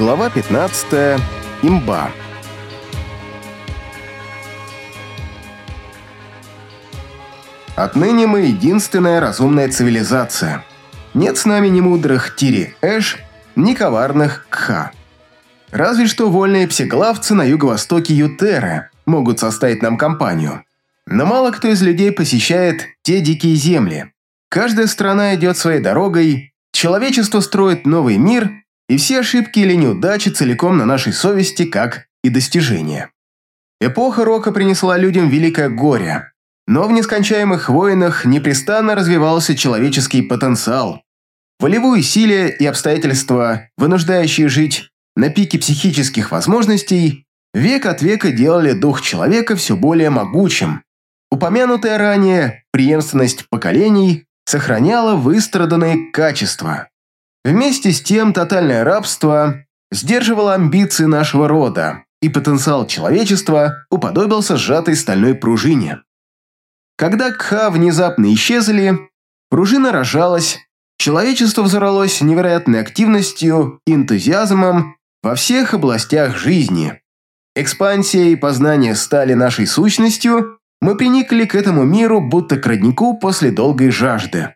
Глава 15. Имба. Отныне мы единственная разумная цивилизация. Нет с нами ни мудрых Тири-Эш, ни коварных Кха. Разве что вольные псиглавцы на юго-востоке Ютеры могут составить нам компанию. Но мало кто из людей посещает те дикие земли. Каждая страна идет своей дорогой, человечество строит новый мир, и все ошибки или неудачи целиком на нашей совести, как и достижения. Эпоха рока принесла людям великое горе, но в нескончаемых войнах непрестанно развивался человеческий потенциал. Волевые силы и обстоятельства, вынуждающие жить на пике психических возможностей, век от века делали дух человека все более могучим. Упомянутая ранее преемственность поколений сохраняла выстраданные качества. Вместе с тем тотальное рабство сдерживало амбиции нашего рода, и потенциал человечества уподобился сжатой стальной пружине. Когда Кха внезапно исчезли, пружина рожалась, человечество взорвалось невероятной активностью и энтузиазмом во всех областях жизни. Экспансия и познание стали нашей сущностью, мы приникли к этому миру, будто к роднику после долгой жажды.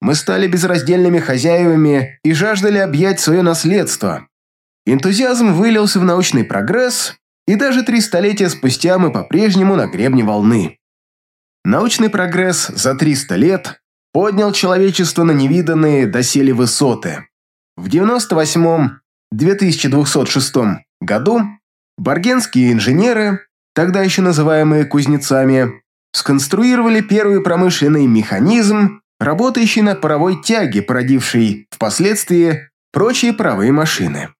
Мы стали безраздельными хозяевами и жаждали объять свое наследство. Энтузиазм вылился в научный прогресс, и даже три столетия спустя мы по-прежнему на гребне волны. Научный прогресс за 300 лет поднял человечество на невиданные доселе высоты. В 98-2206 году баргенские инженеры, тогда еще называемые кузнецами, сконструировали первый промышленный механизм, работающий на паровой тяге, породивший впоследствии прочие паровые машины.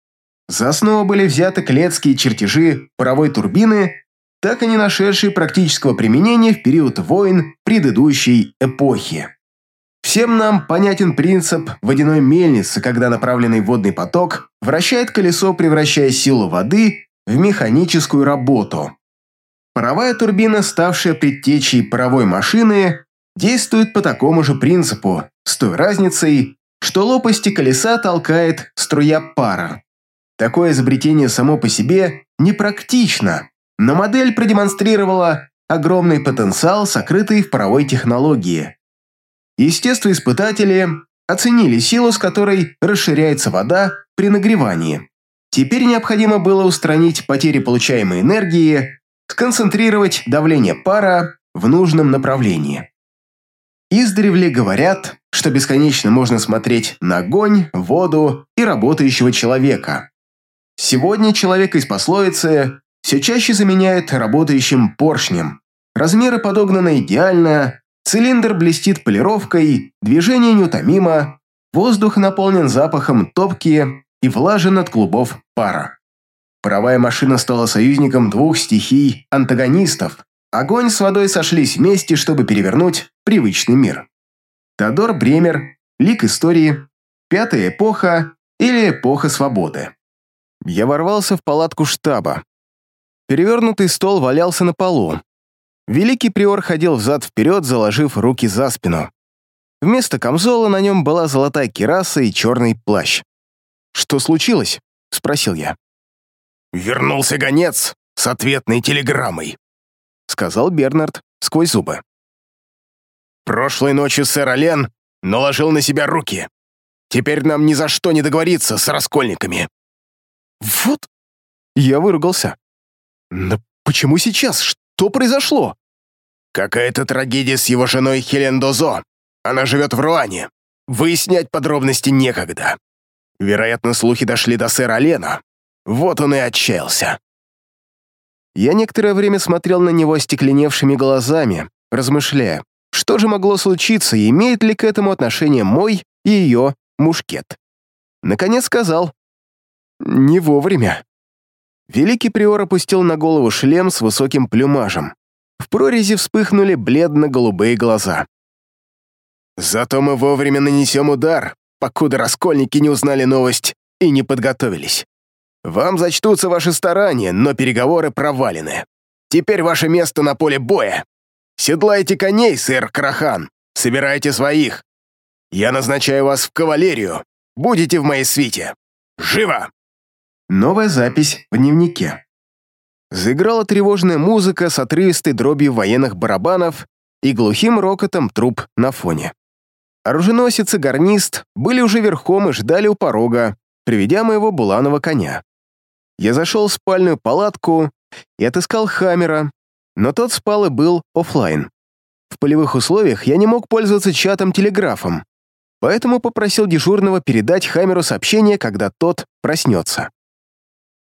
За основу были взяты клетские чертежи паровой турбины так и не нашедший практического применения в период войн предыдущей эпохи. Всем нам понятен принцип водяной мельницы, когда направленный водный поток вращает колесо, превращая силу воды в механическую работу. Паровая турбина, ставшая предтечей паровой машины, действует по такому же принципу, с той разницей, что лопасти колеса толкает струя пара. Такое изобретение само по себе непрактично, но модель продемонстрировала огромный потенциал, сокрытый в паровой технологии. Естествоиспытатели оценили силу, с которой расширяется вода при нагревании. Теперь необходимо было устранить потери получаемой энергии, сконцентрировать давление пара в нужном направлении. Издревле говорят, что бесконечно можно смотреть на огонь, воду и работающего человека. Сегодня человек из пословицы все чаще заменяет работающим поршнем. Размеры подогнаны идеально, цилиндр блестит полировкой, движение неутомимо, воздух наполнен запахом топки и влажен от клубов пара. Паровая машина стала союзником двух стихий-антагонистов. Огонь с водой сошлись вместе, чтобы перевернуть привычный мир. Тодор Бремер, Лик истории, Пятая эпоха или Эпоха свободы. Я ворвался в палатку штаба. Перевернутый стол валялся на полу. Великий приор ходил взад-вперед, заложив руки за спину. Вместо камзола на нем была золотая кираса и черный плащ. «Что случилось?» — спросил я. «Вернулся гонец с ответной телеграммой», — сказал Бернард сквозь зубы. «Прошлой ночью сэр Олен наложил на себя руки. Теперь нам ни за что не договориться с раскольниками». «Вот...» Я выругался. Но почему сейчас? Что произошло? Какая-то трагедия с его женой Хелен Дозо. Она живет в Руане. Выяснять подробности некогда. Вероятно, слухи дошли до сэра Лена. Вот он и отчаялся. Я некоторое время смотрел на него остекленевшими глазами, размышляя, что же могло случиться и имеет ли к этому отношение мой и ее мушкет. Наконец сказал, «Не вовремя». Великий приор опустил на голову шлем с высоким плюмажем. В прорези вспыхнули бледно-голубые глаза. «Зато мы вовремя нанесем удар, покуда раскольники не узнали новость и не подготовились. Вам зачтутся ваши старания, но переговоры провалены. Теперь ваше место на поле боя. Седлайте коней, сэр Крахан, собирайте своих. Я назначаю вас в кавалерию. Будете в моей свите. Живо!» Новая запись в дневнике. Заиграла тревожная музыка с отрывистой дробью военных барабанов и глухим рокотом труб на фоне. Оруженосец и гарнист были уже верхом и ждали у порога, приведя моего буланого коня. Я зашел в спальную палатку и отыскал Хаммера, но тот спал и был офлайн. В полевых условиях я не мог пользоваться чатом-телеграфом, поэтому попросил дежурного передать Хаммеру сообщение, когда тот проснется.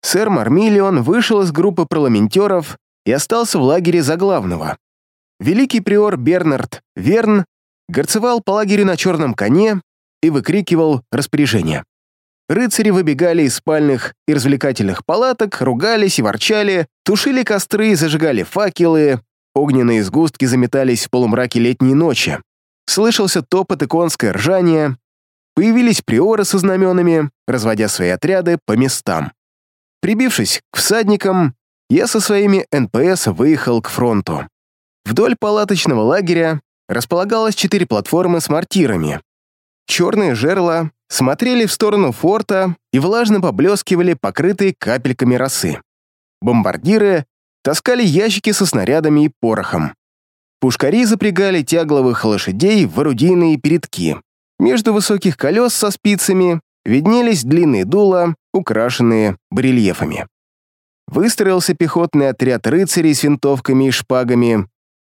Сэр Мармиллион вышел из группы парламентеров и остался в лагере за главного. Великий приор Бернард Верн горцевал по лагерю на черном коне и выкрикивал распоряжение. Рыцари выбегали из спальных и развлекательных палаток, ругались и ворчали, тушили костры и зажигали факелы, огненные сгустки заметались в полумраке летней ночи. Слышался топот и конское ржание, появились приоры со знаменами, разводя свои отряды по местам. Прибившись к всадникам, я со своими НПС выехал к фронту. Вдоль палаточного лагеря располагалось четыре платформы с мортирами. Черные жерла смотрели в сторону форта и влажно поблескивали, покрытые капельками росы. Бомбардиры таскали ящики со снарядами и порохом. Пушкари запрягали тягловых лошадей в орудийные передки. Между высоких колес со спицами виднелись длинные дула, украшенные барельефами. Выстроился пехотный отряд рыцарей с винтовками и шпагами.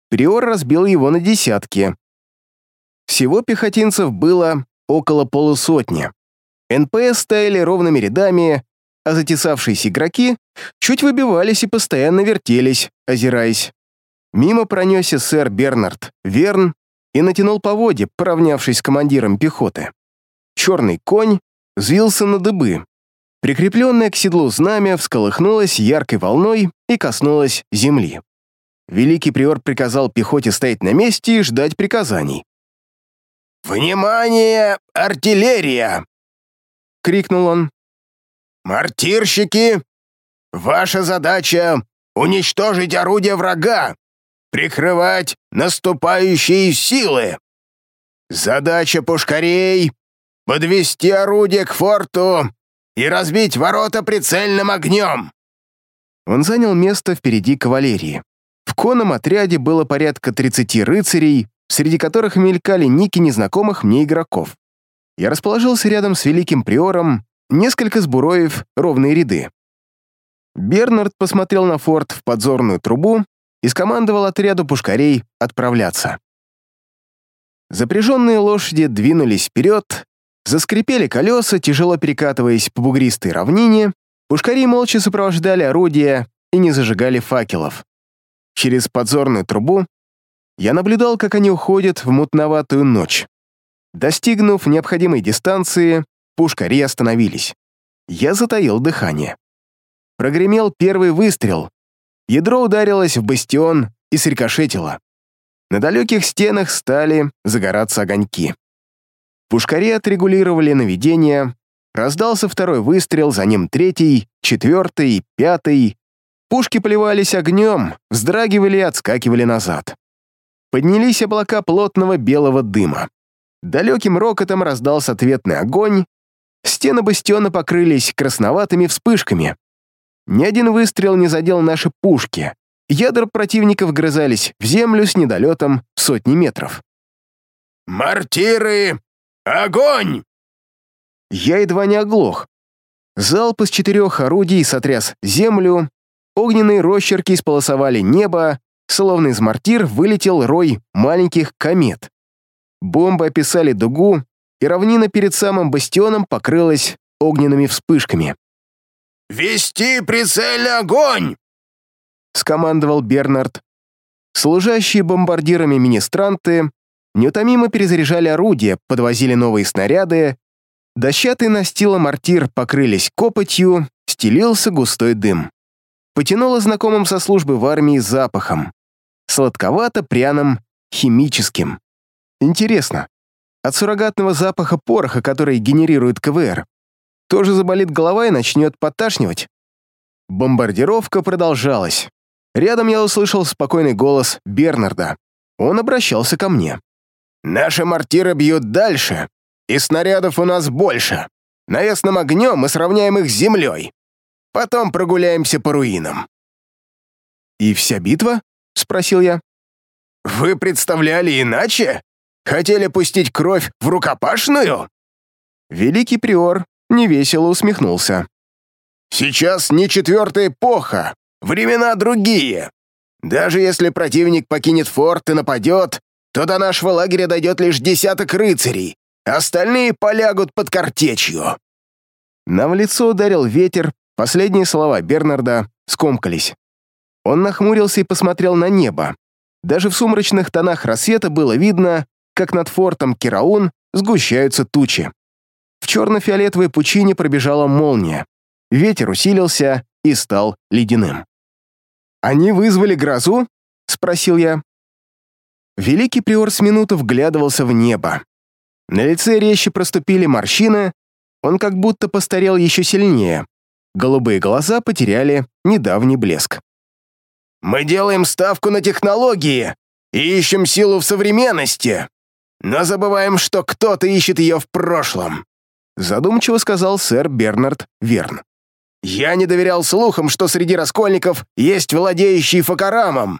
Приор разбил его на десятки. Всего пехотинцев было около полусотни. НПС стояли ровными рядами, а затесавшиеся игроки чуть выбивались и постоянно вертелись, озираясь. Мимо пронесся сэр Бернард Верн и натянул поводья, поравнявшись с командиром пехоты. Черный конь взвился на дыбы. Прикрепленное к седлу знамя всколыхнулось яркой волной и коснулось земли. Великий приор приказал пехоте стоять на месте и ждать приказаний. «Внимание, артиллерия!» — крикнул он. «Мортирщики, ваша задача — уничтожить орудия врага, прикрывать наступающие силы. Задача пушкарей — подвести орудие к форту и разбить ворота прицельным огнем». Он занял место впереди кавалерии. В конном отряде было порядка 30 рыцарей, среди которых мелькали ники незнакомых мне игроков. Я расположился рядом с великим приором, несколько сбуроев, ровные ряды. Бернард посмотрел на форт в подзорную трубу и скомандовал отряду пушкарей отправляться. Запряженные лошади двинулись вперед, заскрипели колеса, тяжело перекатываясь по бугристой равнине, пушкари молча сопровождали орудия и не зажигали факелов. Через подзорную трубу я наблюдал, как они уходят в мутноватую ночь. Достигнув необходимой дистанции, пушкари остановились. Я затаил дыхание. Прогремел первый выстрел. Ядро ударилось в бастион и срикошетило. На далеких стенах стали загораться огоньки. Пушкари отрегулировали наведение, раздался второй выстрел, за ним третий, четвертый, пятый. Пушки поливались огнем, вздрагивали и отскакивали назад поднялись облака плотного белого дыма. Далеким рокотом раздался ответный огонь, стены бастиона покрылись красноватыми вспышками. Ни один выстрел не задел наши пушки. Ядра противников грызались в землю с недолетом сотни метров. «Мортиры! Огонь!» Я едва не оглох. Залп из четырех орудий сотряс землю, огненные росчерки сполосовали небо, Словно из мортир вылетел рой маленьких комет. Бомбы описали дугу, и равнина перед самым бастионом покрылась огненными вспышками. «Вести прицельный огонь!» — скомандовал Бернард. Служащие бомбардирами министранты неутомимо перезаряжали орудия, подвозили новые снаряды, дощатые настила мортир покрылись копотью, стелился густой дым. Потянуло знакомым со службы в армии запахом сладковато-пряным, химическим. Интересно, от суррогатного запаха пороха, который генерирует КВР, тоже заболит голова и начнет поташнивать? Бомбардировка продолжалась. Рядом я услышал спокойный голос Бернарда. Он обращался ко мне. «Наши мортиры бьют дальше, и снарядов у нас больше. Навесным огнем мы сравняем их с землей. Потом прогуляемся по руинам». «И вся битва?» — спросил я. «Вы представляли иначе? Хотели пустить кровь в рукопашную?» Великий приор невесело усмехнулся. «Сейчас не четвертая эпоха, времена другие. Даже если противник покинет форт и нападет, то до нашего лагеря дойдет лишь десяток рыцарей, остальные полягут под картечью». Нам в лицо ударил ветер, последние слова Бернарда скомкались. Он нахмурился и посмотрел на небо. Даже в сумрачных тонах рассвета было видно, как над фортом Кераун сгущаются тучи. В черно-фиолетовой пучине пробежала молния. Ветер усилился и стал ледяным. «Они вызвали грозу?» — спросил я. Великий приор с минуту вглядывался в небо. На лице резче проступили морщины, он как будто постарел еще сильнее. Голубые глаза потеряли недавний блеск. «Мы делаем ставку на технологии и ищем силу в современности, но забываем, что кто-то ищет ее в прошлом», задумчиво сказал сэр Бернард Верн. «Я не доверял слухам, что среди раскольников есть владеющий факарамом.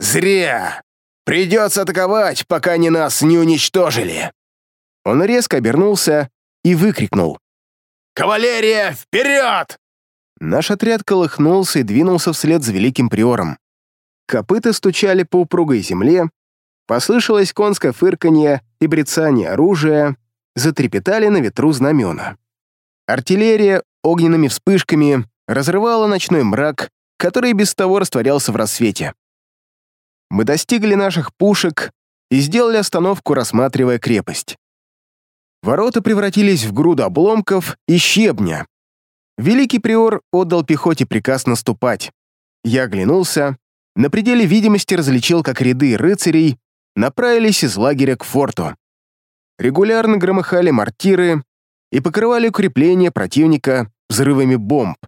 Зря! Придется атаковать, пока они нас не уничтожили!» Он резко обернулся и выкрикнул. «Кавалерия, вперед!» Наш отряд колыхнулся и двинулся вслед за великим приором. Копыта стучали по упругой земле, послышалось конское фырканье и брецание оружия, затрепетали на ветру знамена. Артиллерия огненными вспышками разрывала ночной мрак, который без того растворялся в рассвете. Мы достигли наших пушек и сделали остановку, рассматривая крепость. Ворота превратились в груду обломков и щебня. Великий приор отдал пехоте приказ наступать. Я оглянулся, на пределе видимости различил, как ряды рыцарей направились из лагеря к форту. Регулярно громыхали мортиры и покрывали укрепления противника взрывами бомб.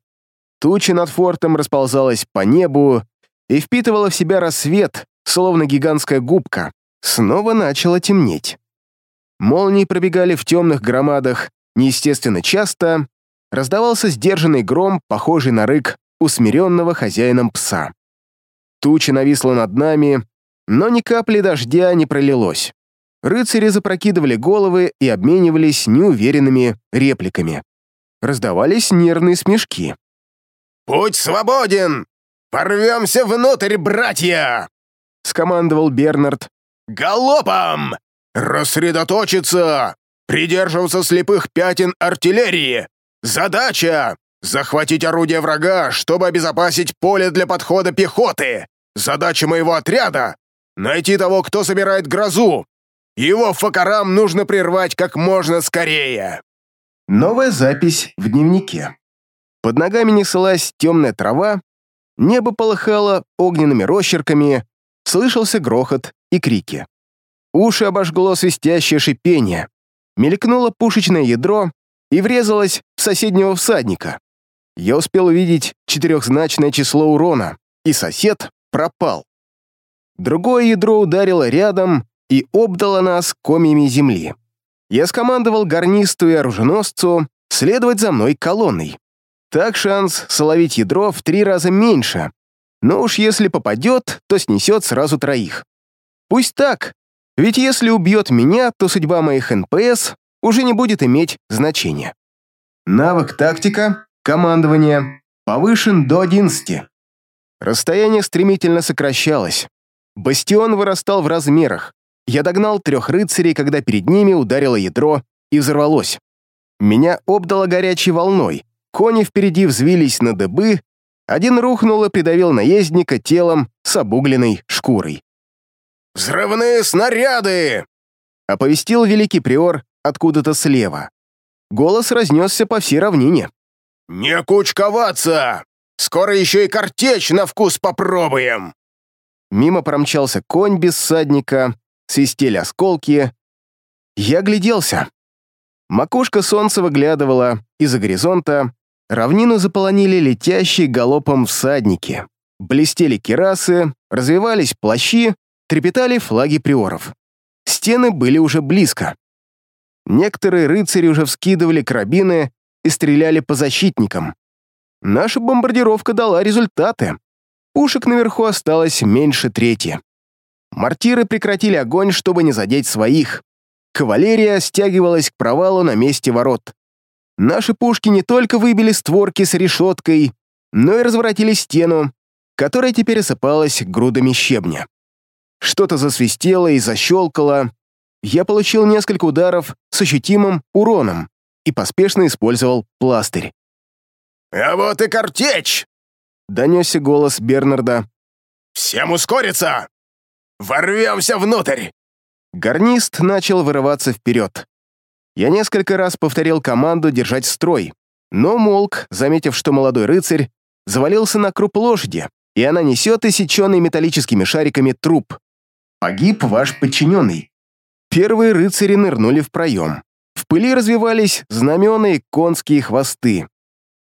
Туча над фортом расползалась по небу и впитывала в себя рассвет, словно гигантская губка. Снова начало темнеть. Молнии пробегали в темных громадах неестественно часто, раздавался сдержанный гром, похожий на рык усмиренного хозяином пса. Туча нависла над нами, но ни капли дождя не пролилось. Рыцари запрокидывали головы и обменивались неуверенными репликами. Раздавались нервные смешки. «Путь свободен! Порвемся внутрь, братья!» — скомандовал Бернард. «Галопом! Рассредоточиться! Придерживаться слепых пятен артиллерии! Задача — захватить орудие врага, чтобы обезопасить поле для подхода пехоты! Задача моего отряда — найти того, кто собирает грозу! Его факарам нужно прервать как можно скорее!» Новая запись в дневнике. Под ногами неслась темная трава, небо полыхало огненными росчерками, слышался грохот и крики. Уши обожгло свистящее шипение, мелькнуло пушечное ядро и врезалось соседнего всадника. Я успел увидеть четырехзначное число урона, и сосед пропал. Другое ядро ударило рядом и обдало нас комьями земли. Я скомандовал горнисту и оруженосцу следовать за мной колонной. Так шанс словить ядро в три раза меньше, но уж если попадет, то снесет сразу троих. Пусть так, ведь если убьет меня, то судьба моих НПС уже не будет иметь значения. Навык тактика, командование повышен до 11. Расстояние стремительно сокращалось. Бастион вырастал в размерах. Я догнал трех рыцарей, когда перед ними ударило ядро и взорвалось. Меня обдало горячей волной. Кони впереди взвились на дыбы, один рухнул и придавил наездника телом с обугленной шкурой. «Взрывные снаряды!» — оповестил великий приор откуда-то слева. Голос разнесся по всей равнине. «Не кучковаться! Скоро еще и картечь на вкус попробуем!» Мимо промчался конь без садника, свистели осколки. Я гляделся. Макушка солнца выглядывала из-за горизонта, равнину заполонили летящие галопом всадники. Блестели керасы, развивались плащи, трепетали флаги приоров. Стены были уже близко. Некоторые рыцари уже вскидывали карабины и стреляли по защитникам. Наша бомбардировка дала результаты. Пушек наверху осталось меньше трети. Мортиры прекратили огонь, чтобы не задеть своих. Кавалерия стягивалась к провалу на месте ворот. Наши пушки не только выбили створки с решеткой, но и разворотили стену, которая теперь осыпалась грудами щебня. Что-то засвистело и защелкало. Я получил несколько ударов с ощутимым уроном и поспешно использовал пластырь. «А вот и картечь!» — донесся голос Бернарда. «Всем ускориться! Ворвемся внутрь!» Гарнист начал вырываться вперед. Я несколько раз повторил команду держать строй, но Молк, заметив, что молодой рыцарь завалился на круп лошади, и она несет иссеченный металлическими шариками труп. Погиб ваш подчиненный. Первые рыцари нырнули в проем. В пыли развивались знамена и конские хвосты.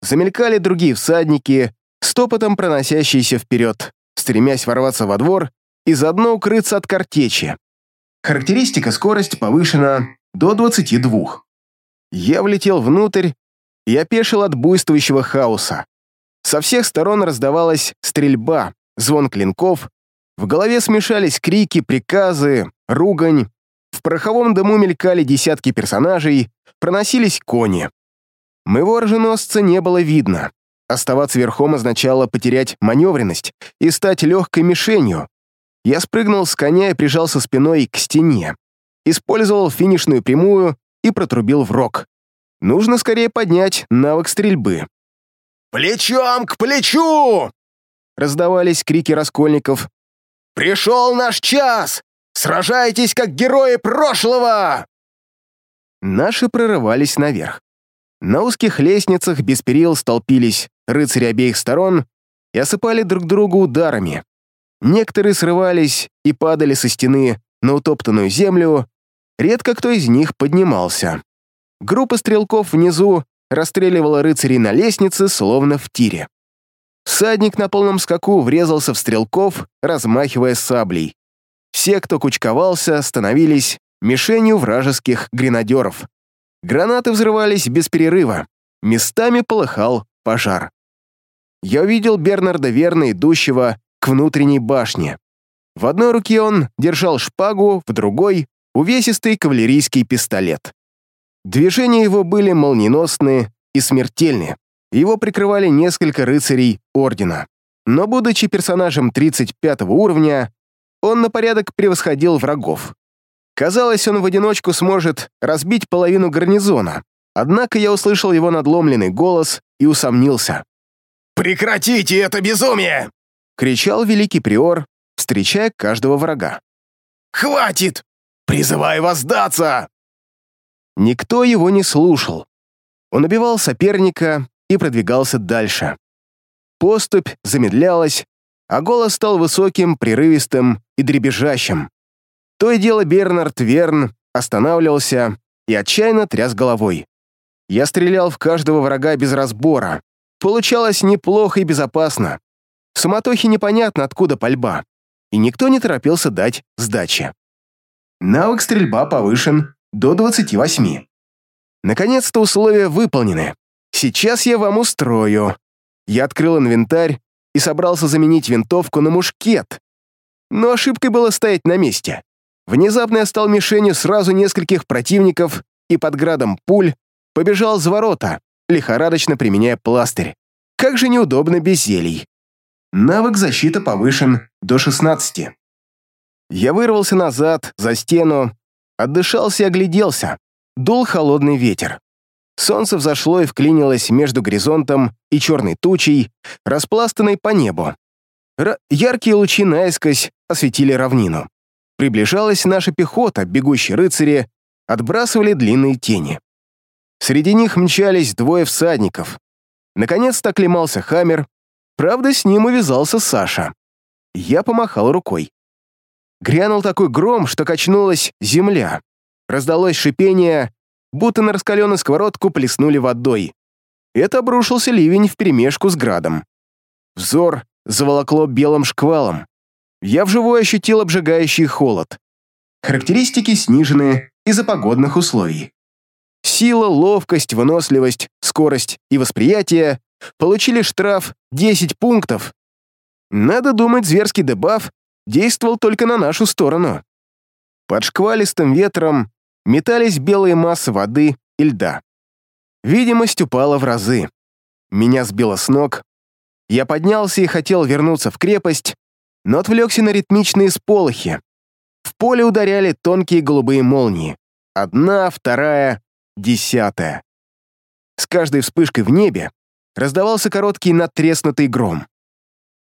Замелькали другие всадники, стопотом проносящиеся вперед, стремясь ворваться во двор и заодно укрыться от картечи. Характеристика скорость повышена до 22. Я влетел внутрь и опешил от буйствующего хаоса. Со всех сторон раздавалась стрельба, звон клинков, в голове смешались крики, приказы, ругань. В пороховом дыму мелькали десятки персонажей, проносились кони. Моего оруженосца не было видно. Оставаться верхом означало потерять маневренность и стать легкой мишенью. Я спрыгнул с коня и прижался спиной к стене. Использовал финишную прямую и протрубил в рог. Нужно скорее поднять навык стрельбы. «Плечом к плечу!» Раздавались крики раскольников, Пришел наш час! Сражайтесь, как герои прошлого!» Наши прорывались наверх. На узких лестницах без перил столпились рыцари обеих сторон и осыпали друг друга ударами. Некоторые срывались и падали со стены на утоптанную землю, редко кто из них поднимался. Группа стрелков внизу расстреливала рыцарей на лестнице, словно в тире. Всадник на полном скаку врезался в стрелков, размахивая саблей. Все, кто кучковался, становились мишенью вражеских гренадеров. Гранаты взрывались без перерыва. Местами полыхал пожар. Я увидел Бернарда верно идущего к внутренней башне. В одной руке он держал шпагу, в другой — увесистый кавалерийский пистолет. Движения его были молниеносные и смертельные. Его прикрывали несколько рыцарей Ордена. Но, будучи персонажем 35 уровня, он на порядок превосходил врагов. Казалось, он в одиночку сможет разбить половину гарнизона. Однако я услышал его надломленный голос и усомнился. «Прекратите это безумие!» — кричал великий приор, встречая каждого врага. «Хватит! Призываю вас сдаться!» Никто его не слушал. Он убивал соперника, и продвигался дальше. Поступь замедлялась, а голос стал высоким, прерывистым и дребезжащим. То и дело Бернард Верн останавливался и отчаянно тряс головой. Я стрелял в каждого врага без разбора. Получалось неплохо и безопасно. В суматохе непонятно, откуда пальба, и никто не торопился дать сдачи. Навык стрельба повышен до 28. Наконец-то условия выполнены. Сейчас я вам устрою». Я открыл инвентарь и собрался заменить винтовку на мушкет. Но ошибкой было стоять на месте. Внезапно я стал мишенью сразу нескольких противников и под градом пуль побежал за ворота, лихорадочно применяя пластырь. Как же неудобно без зелий. Навык защита повышен до 16. Я вырвался назад, за стену, отдышался и огляделся. Дул холодный ветер. Солнце взошло и вклинилось между горизонтом и черной тучей, распластанной по небу. Р яркие лучи наискось осветили равнину. Приближалась наша пехота, бегущие рыцари, отбрасывали длинные тени. Среди них мчались двое всадников. Наконец-то оклемался Хаммер, правда, с ним увязался Саша. Я помахал рукой. Грянул такой гром, что качнулась земля. Раздалось шипение, будто на раскаленную сковородку плеснули водой. Это обрушился ливень вперемешку с градом. Взор заволокло белым шквалом. Я вживую ощутил обжигающий холод. Характеристики снижены из-за погодных условий. Сила, ловкость, выносливость, скорость и восприятие получили штраф 10 пунктов. Надо думать, зверский дебаф действовал только на нашу сторону. Под шквалистым ветром метались белые массы воды и льда. Видимость упала в разы. Меня сбило с ног. Я поднялся и хотел вернуться в крепость, но отвлекся на ритмичные сполохи. В поле ударяли тонкие голубые молнии. Одна, вторая, десятая. С каждой вспышкой в небе раздавался короткий надтреснутый гром.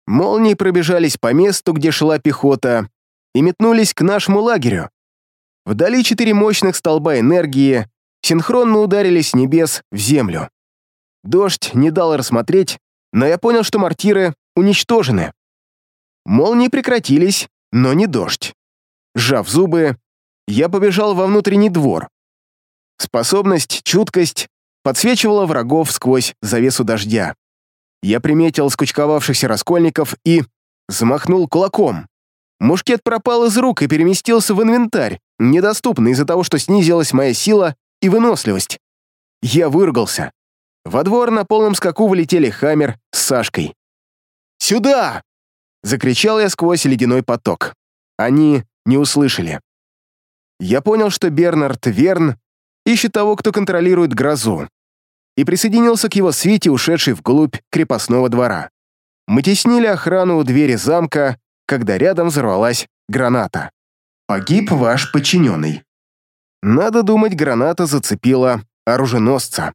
Молнии пробежались по месту, где шла пехота, и метнулись к нашему лагерю. Вдали четыре мощных столба энергии синхронно ударили с небес в землю. Дождь не дал рассмотреть, но я понял, что мортиры уничтожены. Молнии прекратились, но не дождь. Сжав зубы, я побежал во внутренний двор. Способность, чуткость подсвечивала врагов сквозь завесу дождя. Я приметил скучковавшихся раскольников и замахнул кулаком. Мушкет пропал из рук и переместился в инвентарь, недоступный из-за того, что снизилась моя сила и выносливость. Я выругался. Во двор на полном скаку вылетели Хаммер с Сашкой. «Сюда!» — закричал я сквозь ледяной поток. Они не услышали. Я понял, что Бернард Верн ищет того, кто контролирует грозу, и присоединился к его свите, ушедшей вглубь крепостного двора. Мы теснили охрану у двери замка, когда рядом взорвалась граната. Погиб ваш подчиненный. Надо думать, граната зацепила оруженосца.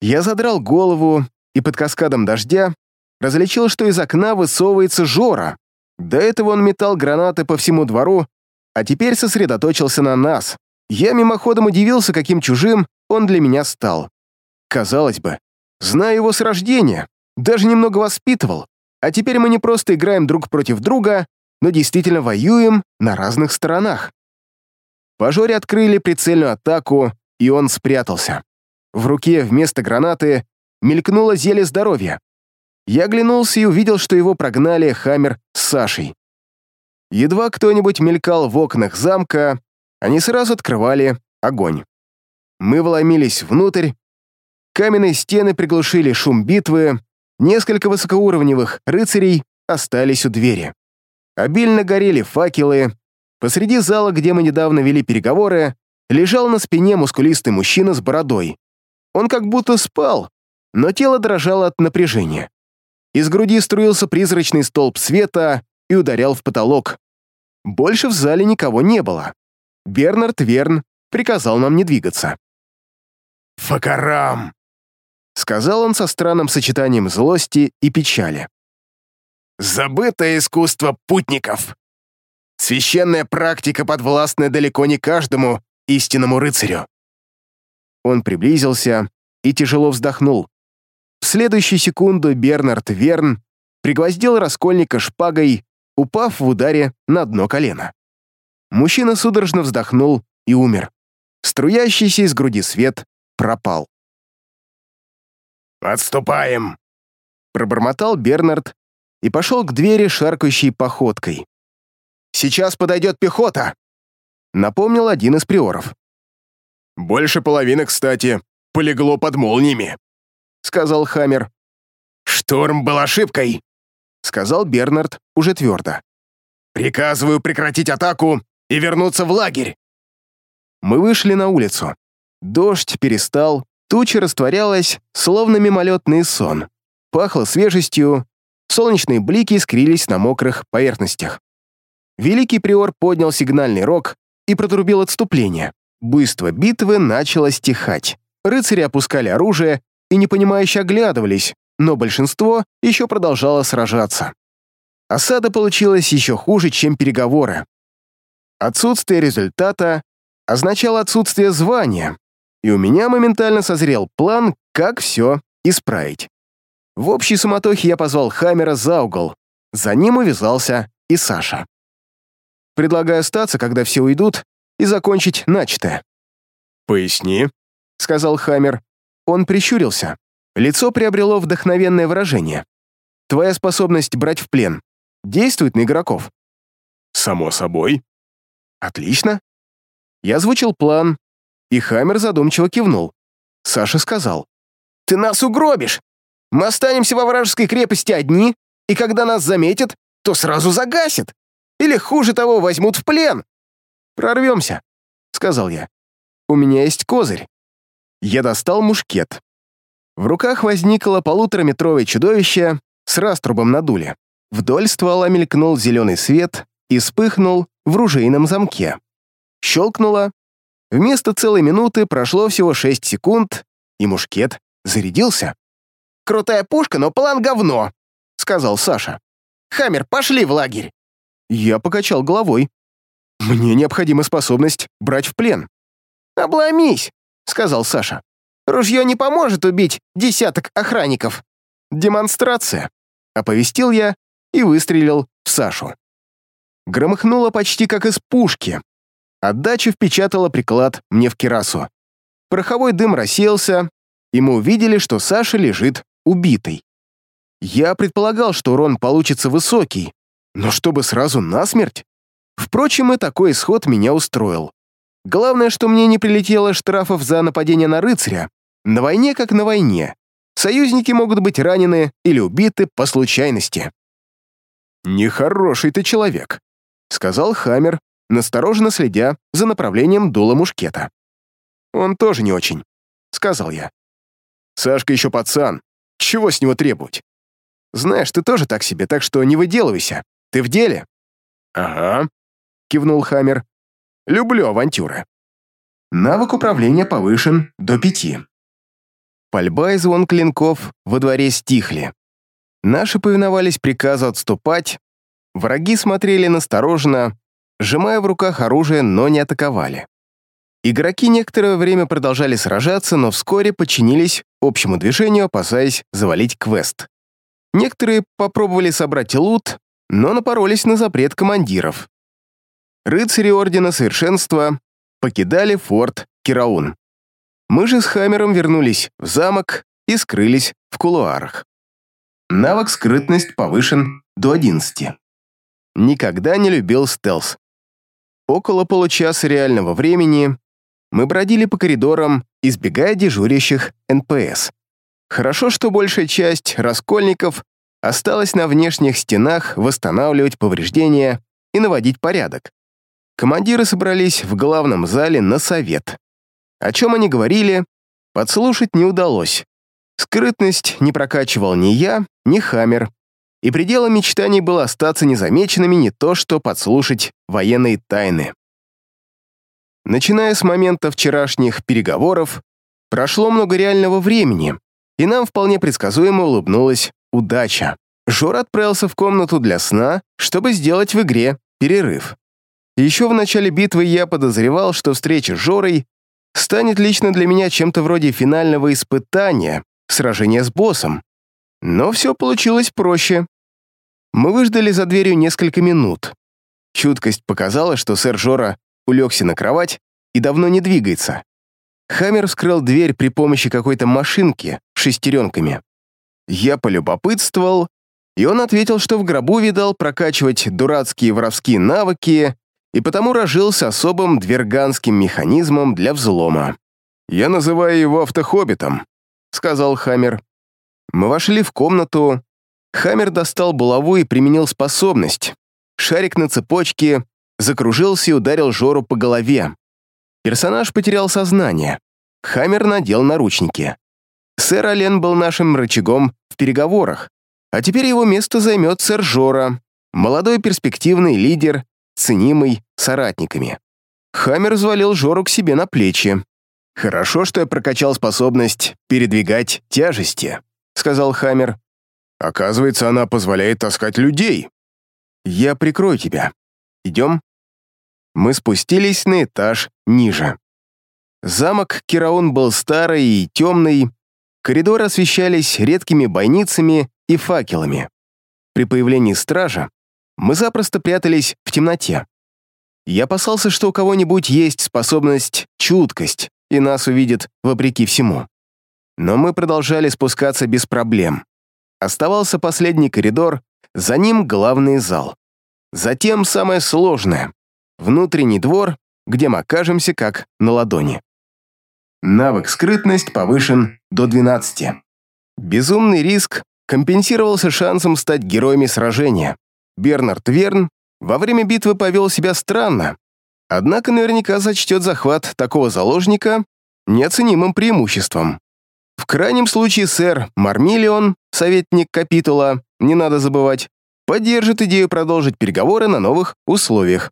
Я задрал голову и под каскадом дождя различил, что из окна высовывается Жора. До этого он метал гранаты по всему двору, а теперь сосредоточился на нас. Я мимоходом удивился, каким чужим он для меня стал. Казалось бы, знаю его с рождения, даже немного воспитывал, а теперь мы не просто играем друг против друга, но действительно воюем на разных сторонах. По Жоре открыли прицельную атаку, и он спрятался. В руке вместо гранаты мелькнуло зелье здоровья. Я оглянулся и увидел, что его прогнали Хаммер с Сашей. Едва кто-нибудь мелькал в окнах замка, они сразу открывали огонь. Мы вломились внутрь, каменные стены приглушили шум битвы, несколько высокоуровневых рыцарей остались у двери. Обильно горели факелы, посреди зала, где мы недавно вели переговоры, лежал на спине мускулистый мужчина с бородой. Он как будто спал, но тело дрожало от напряжения. Из груди струился призрачный столб света, и ударял в потолок. Больше в зале никого не было. Бернард Верн приказал нам не двигаться. «Факарам!» — сказал он со странным сочетанием злости и печали. «Забытое искусство путников! Священная практика, подвластная далеко не каждому истинному рыцарю!» Он приблизился и тяжело вздохнул. В следующую секунду Бернард Верн пригвоздил раскольника шпагой упав в ударе на дно колено. Мужчина судорожно вздохнул и умер. Струящийся из груди свет пропал. «Отступаем!» Пробормотал Бернард и пошел к двери шаркающей походкой. «Сейчас подойдет пехота!» Напомнил один из приоров. «Больше половины, кстати, полегло под молниями», сказал Хаммер. «Штурм был ошибкой сказал Бернард уже твердо. «Приказываю прекратить атаку и вернуться в лагерь!» Мы вышли на улицу. Дождь перестал, туча растворялась, словно мимолетный сон. Пахло свежестью, солнечные блики искрились на мокрых поверхностях. Великий приор поднял сигнальный рог и протрубил отступление. Буйство битвы начало стихать. Рыцари опускали оружие и непонимающе оглядывались, но большинство еще продолжало сражаться. Осада получилась еще хуже, чем переговоры. Отсутствие результата означало отсутствие звания, и у меня моментально созрел план, как все исправить. В общей суматохе я позвал Хаммера за угол. За ним увязался и Саша. Предлагаю остаться, когда все уйдут, и закончить начатое. «Поясни», — сказал Хаммер. Он прищурился. Лицо приобрело вдохновенное выражение. Твоя способность брать в плен действует на игроков? Само собой. Отлично. Я озвучил план, и Хаммер задумчиво кивнул. Саша сказал. «Ты нас угробишь! Мы останемся во вражеской крепости одни, и когда нас заметят, то сразу загасят. Или, хуже того, возьмут в плен. «Прорвемся», — сказал я. «У меня есть козырь». Я достал мушкет. В руках возникло полутораметровое чудовище с раструбом на дуле. Вдоль ствола мелькнул зеленый свет и вспыхнул в ружейном замке. Щелкнуло. Вместо целой минуты прошло всего 6 секунд, и мушкет зарядился. «Крутая пушка, но план говно», — сказал Саша. «Хаммер, пошли в лагерь». Я покачал головой. «Мне необходима способность брать в плен». «Обломись», — сказал Саша. «Ружье не поможет убить десяток охранников». «Демонстрация», — оповестил я и выстрелил в Сашу. Громыхнуло почти как из пушки. Отдача впечатала приклад мне в кирасу. Пороховой дым рассеялся, и мы увидели, что Саша лежит убитый. Я предполагал, что урон получится высокий, но чтобы сразу насмерть? Впрочем, и такой исход меня устроил. Главное, что мне не прилетело штрафов за нападение на рыцаря. На войне как на войне. Союзники могут быть ранены или убиты по случайности. «Нехороший ты человек», — сказал Хаммер, настороженно следя за направлением дула мушкета. «Он тоже не очень», — сказал я. «Сашка еще пацан. Чего с него требовать? Знаешь, ты тоже так себе, так что не выделывайся. Ты в деле?» «Ага», — кивнул Хаммер. «Люблю авантюры». Навык управления повышен до пяти. Пальба и звон клинков во дворе стихли. Наши повиновались приказу отступать, враги смотрели настороженно, сжимая в руках оружие, но не атаковали. Игроки некоторое время продолжали сражаться, но вскоре подчинились общему движению, опасаясь завалить квест. Некоторые попробовали собрать лут, но напоролись на запрет командиров. Рыцари Ордена Совершенства покидали форт Кираун. Мы же с Хаммером вернулись в замок и скрылись в кулуарах. Навык скрытность повышен до 11. Никогда не любил стелс. Около получаса реального времени мы бродили по коридорам, избегая дежурящих НПС. Хорошо, что большая часть раскольников осталась на внешних стенах восстанавливать повреждения и наводить порядок. Командиры собрались в главном зале на совет. О чем они говорили, подслушать не удалось. Скрытность не прокачивал ни я, ни Хаммер, и пределом мечтаний было остаться незамеченными не то что подслушать военные тайны. Начиная с момента вчерашних переговоров, прошло много реального времени, и нам вполне предсказуемо улыбнулась удача. Жор отправился в комнату для сна, чтобы сделать в игре перерыв. Еще в начале битвы я подозревал, что встреча с Жорой станет лично для меня чем-то вроде финального испытания, сражения с боссом. Но все получилось проще. Мы выждали за дверью несколько минут. Чуткость показала, что сэр Жора улегся на кровать и давно не двигается. Хаммер вскрыл дверь при помощи какой-то машинки с шестеренками. Я полюбопытствовал, и он ответил, что в гробу видал прокачивать дурацкие воровские навыки и потому рожился особым дверганским механизмом для взлома. «Я называю его автохоббитом», — сказал Хаммер. Мы вошли в комнату. Хаммер достал булаву и применил способность. Шарик на цепочке закружился и ударил Жору по голове. Персонаж потерял сознание. Хаммер надел наручники. Сэр Ален был нашим рычагом в переговорах, а теперь его место займет сэр Жора, молодой перспективный лидер, ценимый соратниками. Хаммер взвалил Жору к себе на плечи. «Хорошо, что я прокачал способность передвигать тяжести», — сказал Хаммер. «Оказывается, она позволяет таскать людей». «Я прикрою тебя. Идем?» Мы спустились на этаж ниже. Замок Кираун был старый и темный, коридоры освещались редкими бойницами и факелами. При появлении стража мы запросто прятались в темноте. Я опасался, что у кого-нибудь есть способность чуткость, и нас увидят вопреки всему. Но мы продолжали спускаться без проблем. Оставался последний коридор, за ним главный зал. Затем самое сложное — внутренний двор, где мы окажемся как на ладони. Навык скрытность повышен до 12. Безумный риск компенсировался шансом стать героями сражения. Бернард Верн во время битвы повел себя странно, однако наверняка зачтет захват такого заложника неоценимым преимуществом. В крайнем случае сэр Мармиллион, советник капитула, не надо забывать, поддержит идею продолжить переговоры на новых условиях.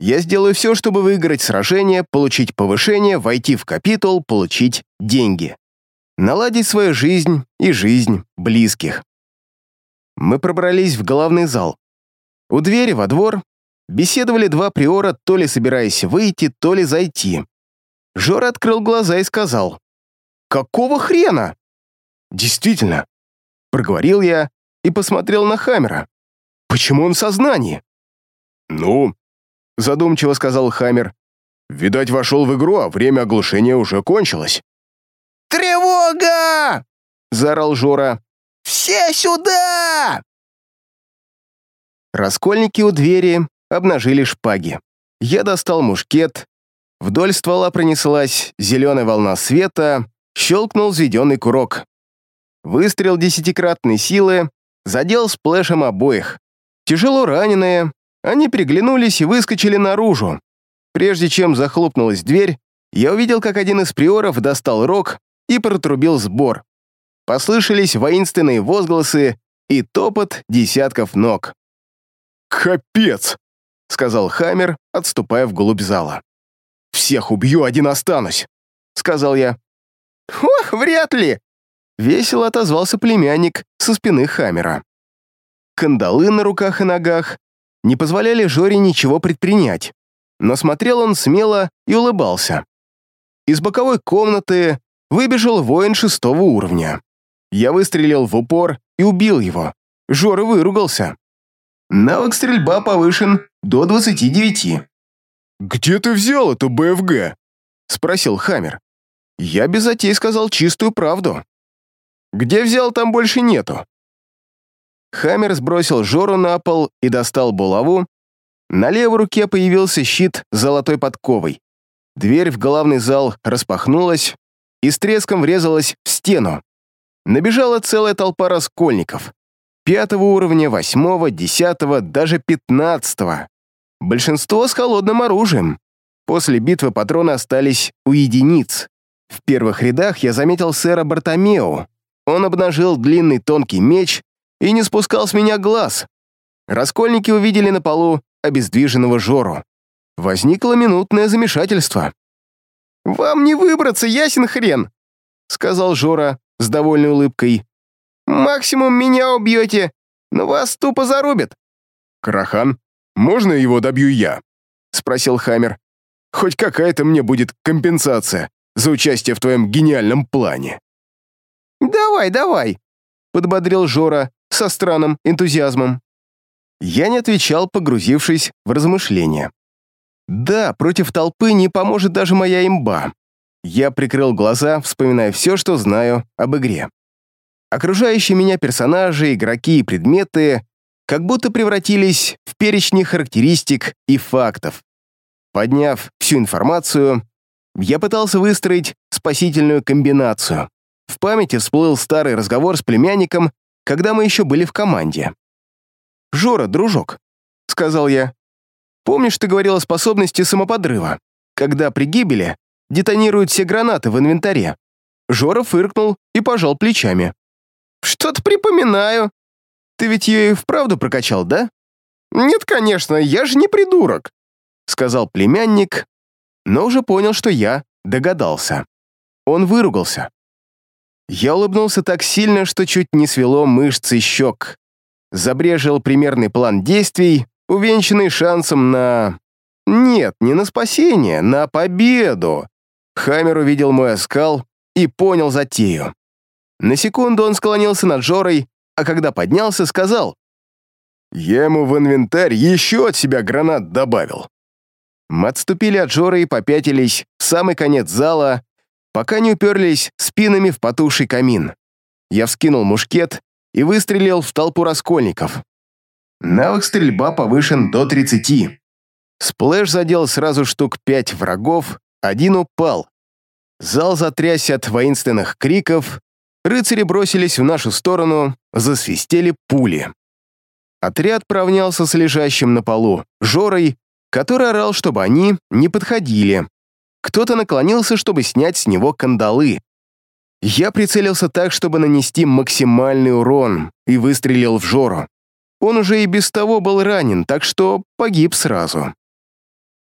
Я сделаю все, чтобы выиграть сражение, получить повышение, войти в капитул, получить деньги. Наладить свою жизнь и жизнь близких. Мы пробрались в главный зал. У двери во двор беседовали два приора, то ли собираясь выйти, то ли зайти. Жора открыл глаза и сказал, «Какого хрена?» «Действительно», — проговорил я и посмотрел на Хаммера. «Почему он в сознании?» «Ну, — задумчиво сказал Хаммер. «Видать, вошел в игру, а время оглушения уже кончилось». «Тревога!» — заорал Жора. «Все сюда!» Раскольники у двери обнажили шпаги. Я достал мушкет. Вдоль ствола пронеслась зеленая волна света, щелкнул взведенный курок. Выстрел десятикратной силы задел сплэшем обоих. Тяжело раненые, они приглянулись и выскочили наружу. Прежде чем захлопнулась дверь, я увидел, как один из приоров достал рог и протрубил сбор. Послышались воинственные возгласы и топот десятков ног. «Капец!» — сказал Хаммер, отступая вглубь зала. «Всех убью, один останусь», — сказал я. «Ох, вряд ли!» — весело отозвался племянник со спины Хаммера. Кандалы на руках и ногах не позволяли Жоре ничего предпринять, но смотрел он смело и улыбался. Из боковой комнаты выбежал воин шестого уровня. Я выстрелил в упор и убил его. Жора выругался. Навык стрельба повышен до 29. «Где ты взял эту БФГ?» — спросил Хаммер. Я без затей сказал чистую правду. Где взял, там больше нету. Хаммер сбросил Жору на пол и достал булаву. На левой руке появился щит с золотой подковой. Дверь в главный зал распахнулась и с треском врезалась в стену. Набежала целая толпа раскольников. Пятого уровня, восьмого, десятого, даже пятнадцатого. Большинство с холодным оружием. После битвы патроны остались у единиц. В первых рядах я заметил сэра Бартомео. Он обнажил длинный тонкий меч и не спускал с меня глаз. Раскольники увидели на полу обездвиженного Жору. Возникло минутное замешательство. «Вам не выбраться, ясен хрен!» — сказал Жора с довольной улыбкой. «Максимум меня убьете, но вас тупо зарубят». «Карахан, можно его добью я?» — спросил Хаммер. «Хоть какая-то мне будет компенсация за участие в твоем гениальном плане». «Давай, давай!» — подбодрил Жора, со странным энтузиазмом. Я не отвечал, погрузившись в размышления. Да, против толпы не поможет даже моя имба. Я прикрыл глаза, вспоминая все, что знаю об игре. Окружающие меня персонажи, игроки и предметы как будто превратились в перечни характеристик и фактов. Подняв всю информацию, я пытался выстроить спасительную комбинацию. В памяти всплыл старый разговор с племянником когда мы еще были в команде. «Жора, дружок», — сказал я, — «помнишь, ты говорил о способности самоподрыва, когда при гибели детонируют все гранаты в инвентаре?» Жора фыркнул и пожал плечами. «Что-то припоминаю. Ты ведь ее и вправду прокачал, да?» «Нет, конечно, я же не придурок», — сказал племянник, но уже понял, что я догадался. Он выругался. Я улыбнулся так сильно, что чуть не свело мышцы щек. Забрежил примерный план действий, увенчанный шансом на... Нет, не на спасение, на победу. Хаммер увидел мой оскал и понял затею. На секунду он склонился над Жорой, а когда поднялся, сказал, «Я ему в инвентарь еще от себя гранат добавил». Мы отступили от Жоры и попятились в самый конец зала, пока не уперлись спинами в потухший камин. Я вскинул мушкет и выстрелил в толпу раскольников. Навык стрельба повышен до 30. Сплэш задел сразу штук пять врагов, один упал. Зал затрясся от воинственных криков, Рыцари бросились в нашу сторону, засвистели пули. Отряд поравнялся с лежащим на полу Жорой, который орал, чтобы они не подходили. Кто-то наклонился, чтобы снять с него кандалы. Я прицелился так, чтобы нанести максимальный урон, и выстрелил в Жору. Он уже и без того был ранен, так что погиб сразу.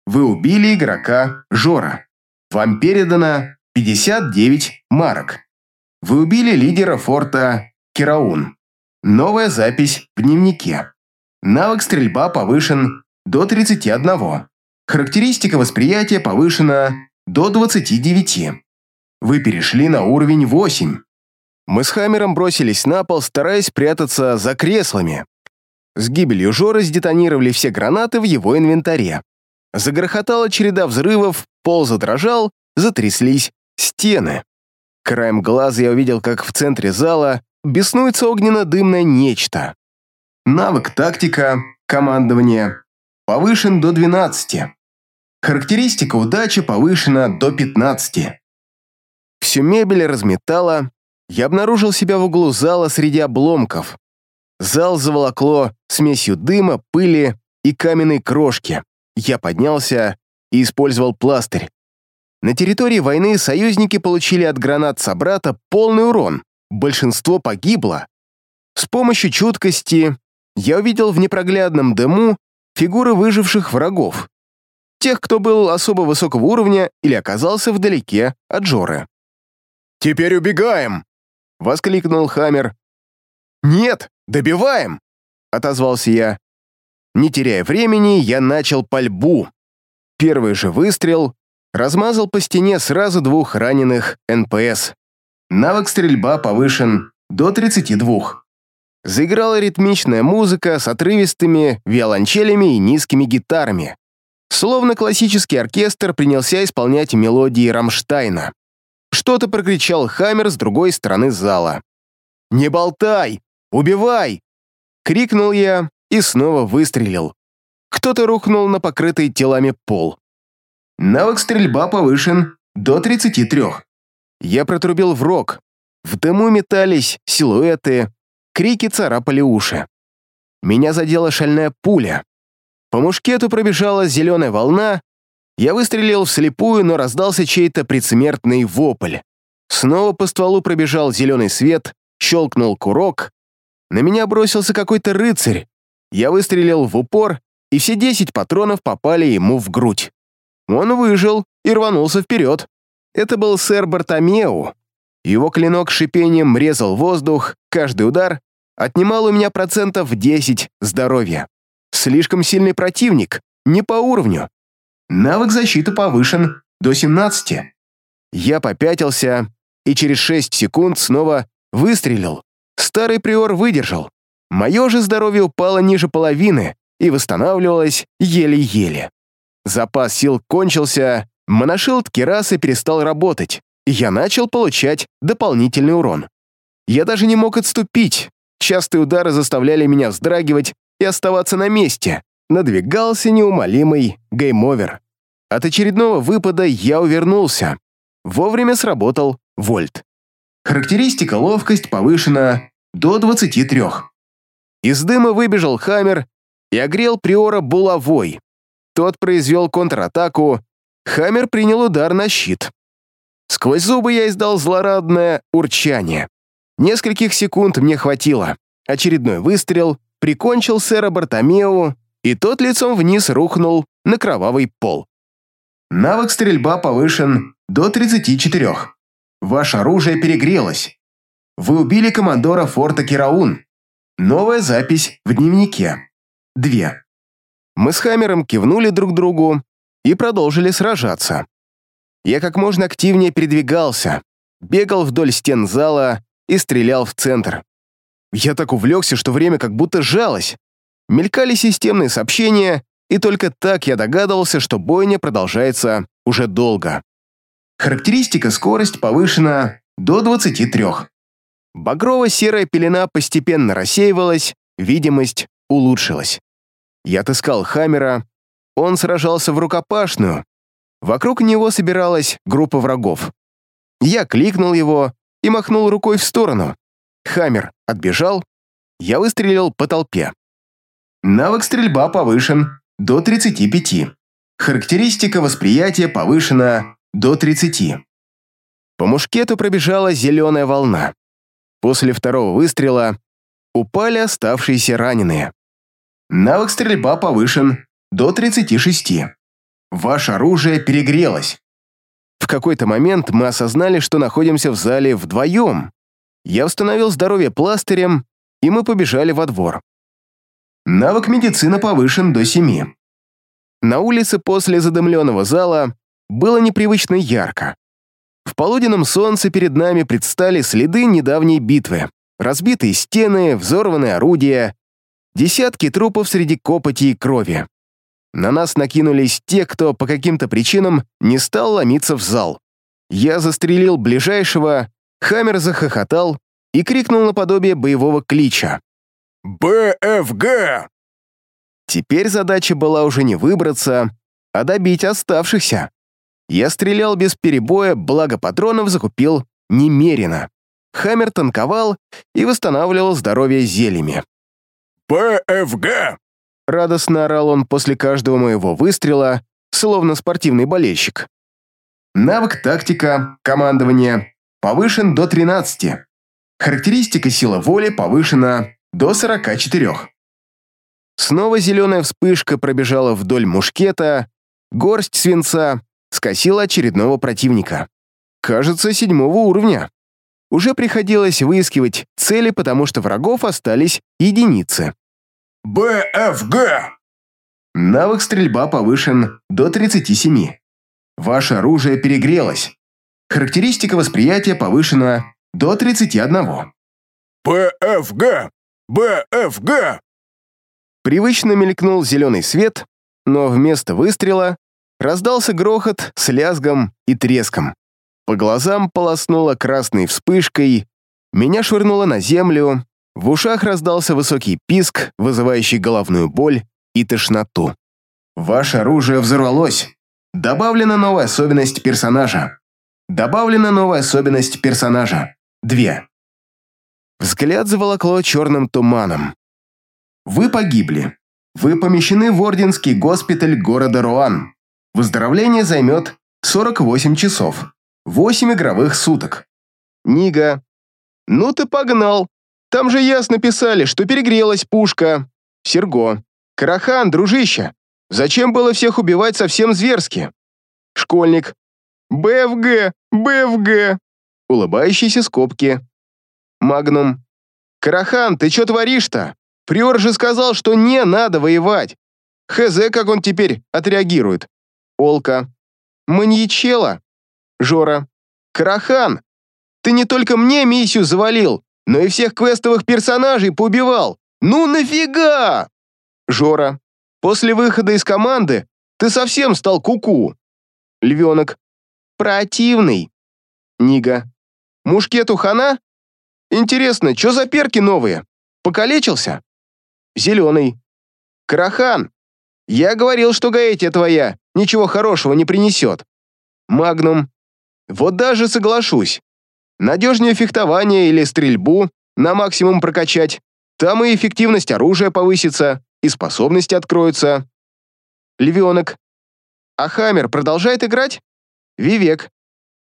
Вы убили игрока Жора. Вам передано 59 марок. Вы убили лидера форта Кераун. Новая запись в дневнике. Навык стрельба повышен до 31. Характеристика восприятия повышена до 29. Вы перешли на уровень 8. Мы с Хаммером бросились на пол, стараясь прятаться за креслами. С гибелью Жоры сдетонировали все гранаты в его инвентаре. Загрохотала череда взрывов, пол задрожал, затряслись стены. Краем глаза я увидел, как в центре зала беснуется огненно-дымное нечто. Навык тактика, командование повышен до 12. Характеристика удачи повышена до 15. Всю мебель разметало, я обнаружил себя в углу зала среди обломков. Зал заволокло смесью дыма, пыли и каменной крошки. Я поднялся и использовал пластырь. На территории войны союзники получили от гранат собрата полный урон, большинство погибло. С помощью чуткости я увидел в непроглядном дыму фигуры выживших врагов. Тех, кто был особо высокого уровня или оказался вдалеке от Жоры. «Теперь убегаем!» — воскликнул Хаммер. «Нет, добиваем!» — отозвался я. Не теряя времени, я начал пальбу. Первый же выстрел размазал по стене сразу двух раненых НПС. Навык стрельба повышен до 32. Заиграла ритмичная музыка с отрывистыми виолончелями и низкими гитарами. Словно классический оркестр принялся исполнять мелодии Рамштайна. Что-то прокричал Хаммер с другой стороны зала. «Не болтай! Убивай!» Крикнул я и снова выстрелил. Кто-то рухнул на покрытый телами пол. Навык стрельба повышен до 33. Я протрубил в рог. В дыму метались силуэты, крики царапали уши. Меня задела шальная пуля. По мушкету пробежала зеленая волна, я выстрелил вслепую, но раздался чей-то предсмертный вопль. Снова по стволу пробежал зеленый свет, щелкнул курок. На меня бросился какой-то рыцарь. Я выстрелил в упор, и все десять патронов попали ему в грудь. Он выжил и рванулся вперед. Это был сэр Бартомеу. Его клинок шипением резал воздух, каждый удар отнимал у меня процентов 10 здоровья. Слишком сильный противник, не по уровню. Навык защиты повышен до 17. Я попятился и через 6 секунд снова выстрелил. Старый приор выдержал. Мое же здоровье упало ниже половины и восстанавливалось еле-еле. Запас сил кончился, моношилд керасы перестал работать, и я начал получать дополнительный урон. Я даже не мог отступить. Частые удары заставляли меня вздрагивать и оставаться на месте. Надвигался неумолимый гейм-овер. От очередного выпада я увернулся. Вовремя сработал вольт. Характеристика ловкость повышена до 23. Из дыма выбежал Хаммер и огрел Приора булавой. Тот произвел контратаку, Хаммер принял удар на щит. Сквозь зубы я издал злорадное урчание. Нескольких секунд мне хватило. Очередной выстрел прикончил сэра Бартомеу, и тот лицом вниз рухнул на кровавый пол. Навык стрельба повышен до 34. Ваше оружие перегрелось. Вы убили командора форта Кираун. Новая запись в дневнике. Две. Мы с Хаммером кивнули друг другу и продолжили сражаться. Я как можно активнее передвигался, бегал вдоль стен зала и стрелял в центр. Я так увлекся, что время как будто сжалось. Мелькали системные сообщения, и только так я догадывался, что бойня продолжается уже долго. Характеристика скорость повышена до 23. Багрово-серая пелена постепенно рассеивалась, видимость улучшилась. Я отыскал Хаммера, он сражался в рукопашную. Вокруг него собиралась группа врагов. Я кликнул его, и махнул рукой в сторону. Хаммер отбежал, я выстрелил по толпе. Навык стрельба повышен до 35. Характеристика восприятия повышена до 30. По мушкету пробежала зеленая волна. После второго выстрела упали оставшиеся раненые. Навык стрельба повышен до 36. Ваше оружие перегрелось. В какой-то момент мы осознали, что находимся в зале вдвоем. Я установил здоровье пластырем, и мы побежали во двор. Навык медицина повышен до 7. На улице после задымленного зала было непривычно ярко. В полуденном солнце перед нами предстали следы недавней битвы. Разбитые стены, взорванные орудия, десятки трупов среди копоти и крови. На нас накинулись те, кто по каким-то причинам не стал ломиться в зал. Я застрелил ближайшего, Хаммер захохотал и крикнул наподобие боевого клича. «БФГ!» Теперь задача была уже не выбраться, а добить оставшихся. Я стрелял без перебоя, благо патронов закупил немерено. Хаммер танковал и восстанавливал здоровье зельями. «БФГ!» Радостно орал он после каждого моего выстрела, словно спортивный болельщик. Навык тактика, командование повышен до 13. Характеристика сила воли повышена до 44. Снова зеленая вспышка пробежала вдоль мушкета, горсть свинца скосила очередного противника. Кажется, седьмого уровня. Уже приходилось выискивать цели, потому что врагов остались единицы. БФГ! Навык стрельба повышен до 37. Ваше оружие перегрелось. Характеристика восприятия повышена до 31. БФГ! БФГ! Привычно мелькнул зеленый свет, но вместо выстрела раздался грохот с лязгом и треском. По глазам полоснуло красной вспышкой, меня швырнуло на землю, в ушах раздался высокий писк, вызывающий головную боль и тошноту. Ваше оружие взорвалось. Добавлена новая особенность персонажа. Добавлена новая особенность персонажа. Две. Взгляд заволокло черным туманом. Вы погибли. Вы помещены в Орденский госпиталь города Руан. Выздоровление займет 48 часов. 8 игровых суток. Нига. Ну ты погнал. Там же ясно писали, что перегрелась пушка. Серго. Карахан, дружище. Зачем было всех убивать совсем зверски? Школьник. БФГ, БФГ. Улыбающиеся скобки. Магнум. Карахан, ты что творишь-то? Приор же сказал, что не надо воевать. Хз, как он теперь отреагирует. Олка. Маньячела. Жора. Карахан, ты не только мне миссию завалил, но и всех квестовых персонажей поубивал. Ну нафига? Жора. После выхода из команды ты совсем стал куку. -ку. Львенок. Противный. Нига. Мушкету хана? Интересно, что за перки новые? Покалечился? Зеленый. Карахан. Я говорил, что гаэтия твоя ничего хорошего не принесет. Магнум. Вот даже соглашусь. Надежнее фехтование или стрельбу на максимум прокачать. Там и эффективность оружия повысится, и способности откроются. Львенок. А Хаммер продолжает играть? Вивек.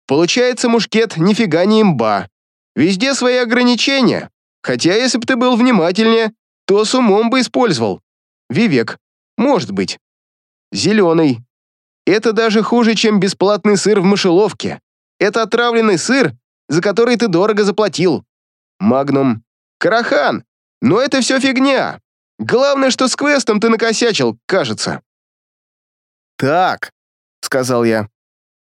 Получается, мушкет нифига не имба. Везде свои ограничения. Хотя, если бы ты был внимательнее, то с умом бы использовал. Вивек. Может быть. Зеленый. Это даже хуже, чем бесплатный сыр в мышеловке. Это отравленный сыр, за который ты дорого заплатил. Магнум. Карахан. Но это все фигня. Главное, что с квестом ты накосячил, кажется. «Так», — сказал я.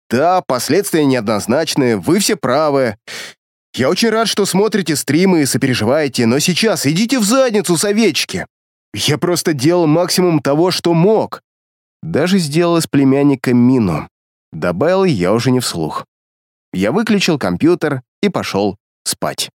«Да, последствия неоднозначны, вы все правы. Я очень рад, что смотрите стримы и сопереживаете, но сейчас идите в задницу, советчики. Я просто делал максимум того, что мог. Даже сделал из племянника мину. Добавил я уже не вслух. Я выключил компьютер и пошел спать.